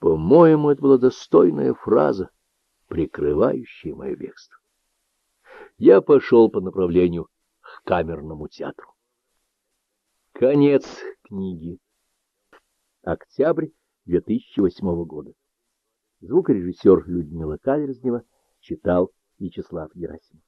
По-моему, это была достойная фраза, прикрывающая мое бегство. Я пошел по направлению к камерному театру. Конец книги. Октябрь 2008 года. Звукорежиссер Людмила Каверзнева читал Вячеслав Герасимов.